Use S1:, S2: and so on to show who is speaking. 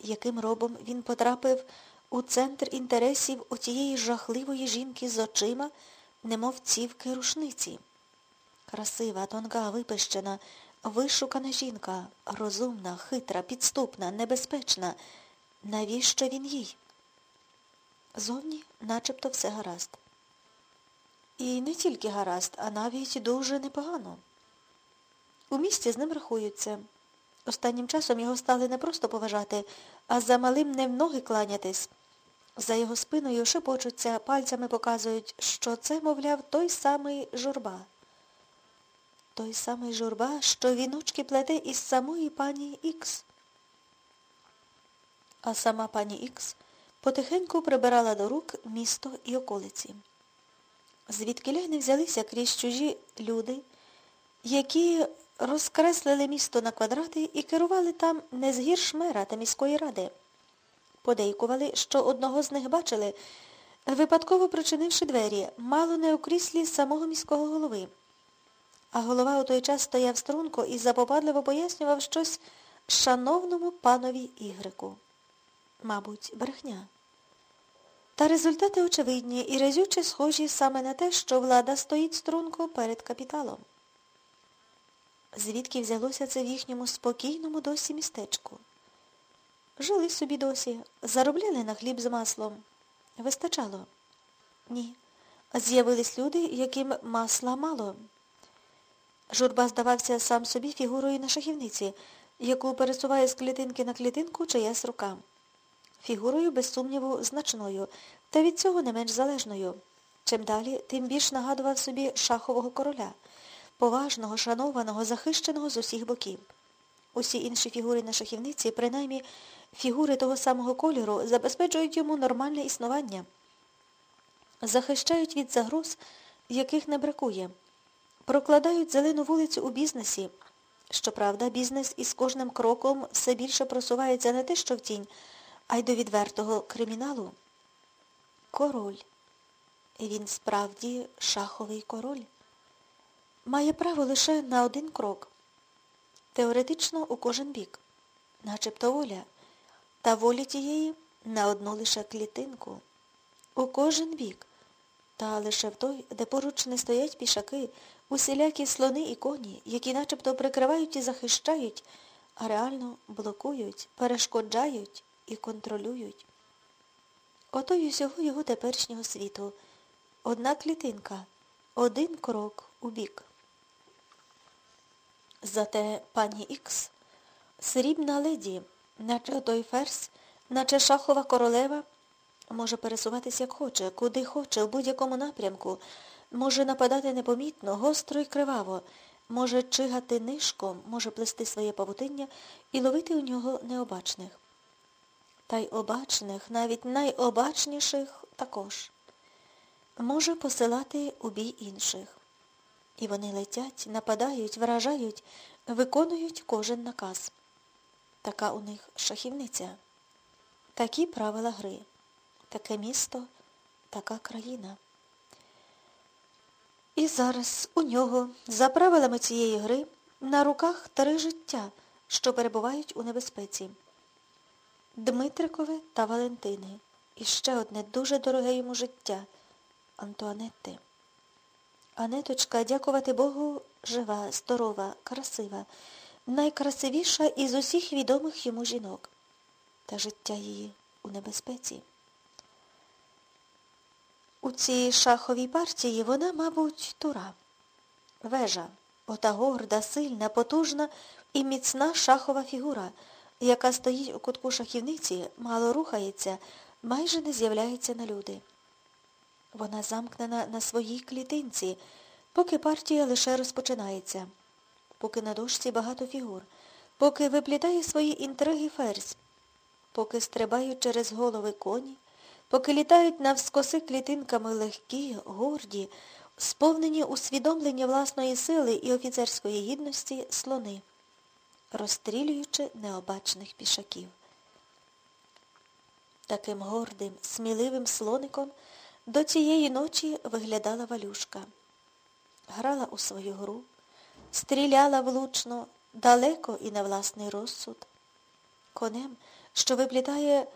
S1: яким робом він потрапив у центр інтересів отієї жахливої жінки з очима, немов цівки рушниці. Красива, тонка, випищена, вишукана жінка, розумна, хитра, підступна, небезпечна. Навіщо він їй? Зовні начебто все гаразд. І не тільки гаразд, а навіть дуже непогано. У місті з ним рахуються. Останнім часом його стали не просто поважати, а за малим не в ноги кланятись. За його спиною шепочуться, пальцями показують, що це, мовляв, той самий журба. Той самий журба, що віночки плете із самої пані Ікс. А сама пані Ікс потихеньку прибирала до рук місто і околиці. Звідки не взялися крізь чужі люди, які розкреслили місто на квадрати і керували там не згірш мера та міської ради. Подейкували, що одного з них бачили, випадково причинивши двері, мало не у кріслі самого міського голови. А голова у той час стояв струнко і запопадливо пояснював щось шановному панові Ігрику. Мабуть, брехня. Та результати очевидні і разюче схожі саме на те, що влада стоїть струнко перед капіталом. Звідки взялося це в їхньому спокійному досі містечку? Жили собі досі, заробляли на хліб з маслом. Вистачало? Ні. З'явились люди, яким масла мало. Журба здавався сам собі фігурою на шахівниці, яку пересуває з клітинки на клітинку чиясь рука. Фігурою, без сумніву, значною, та від цього не менш залежною. Чим далі, тим більш нагадував собі шахового короля, поважного, шанованого, захищеного з усіх боків. Усі інші фігури на шахівниці, принаймні фігури того самого кольору, забезпечують йому нормальне існування, захищають від загроз, яких не бракує, прокладають зелену вулицю у бізнесі. Щоправда, бізнес із кожним кроком все більше просувається не те, що в тінь, а й до відвертого криміналу. Король. Він справді шаховий король. Має право лише на один крок. Теоретично у кожен бік, начебто воля, та волі тієї на одну лише клітинку. У кожен бік, та лише в той, де поруч не стоять пішаки, усілякі слони і коні, які начебто прикривають і захищають, а реально блокують, перешкоджають і контролюють. Ото й усього його теперішнього світу. Одна клітинка, один крок у бік. Зате пані Ікс, срібна леді, наче той ферзь, наче шахова королева, може пересуватись як хоче, куди хоче, в будь-якому напрямку, може нападати непомітно, гостро і криваво, може чигати нишком, може плести своє павутиння і ловити у нього необачних. Та й обачних, навіть найобачніших також. Може посилати у бій інших. І вони летять, нападають, вражають, виконують кожен наказ. Така у них шахівниця. Такі правила гри. Таке місто, така країна. І зараз у нього, за правилами цієї гри, на руках три життя, що перебувають у небезпеці. Дмитрикове та Валентини. І ще одне дуже дороге йому життя Антуанетти. Анеточка, дякувати Богу, жива, здорова, красива, найкрасивіша із усіх відомих йому жінок. Та життя її у небезпеці. У цій шаховій партії вона, мабуть, тура. Вежа, ота горда, сильна, потужна і міцна шахова фігура, яка стоїть у кутку шахівниці, мало рухається, майже не з'являється на люди. Вона замкнена на своїй клітинці, поки партія лише розпочинається, поки на дошці багато фігур, поки виплітає свої інтриги ферзь, поки стрибають через голови коні, поки літають навскоси клітинками легкі, горді, сповнені усвідомлення власної сили і офіцерської гідності слони, розстрілюючи необачних пішаків. Таким гордим, сміливим слоником до цієї ночі виглядала валюшка. Грала у свою гру, стріляла влучно, далеко і на власний розсуд. Конем, що виплітає